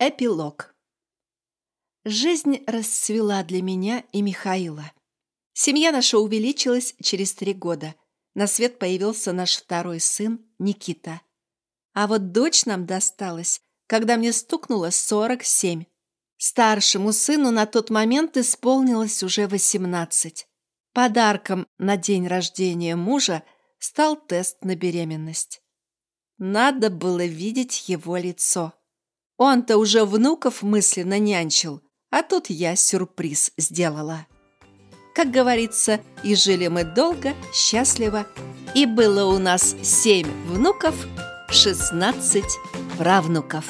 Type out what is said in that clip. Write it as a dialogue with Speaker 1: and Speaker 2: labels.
Speaker 1: Эпилог. Жизнь расцвела для меня и Михаила. Семья наша увеличилась через три года. На свет появился наш второй сын Никита. А вот дочь нам досталась, когда мне стукнуло 47. Старшему сыну на тот момент исполнилось уже 18. Подарком на день рождения мужа стал тест на беременность. Надо было видеть его лицо. Он-то уже внуков мысленно нянчил, а тут я сюрприз сделала. Как говорится, и жили мы долго, счастливо, и было у нас семь внуков, шестнадцать правнуков.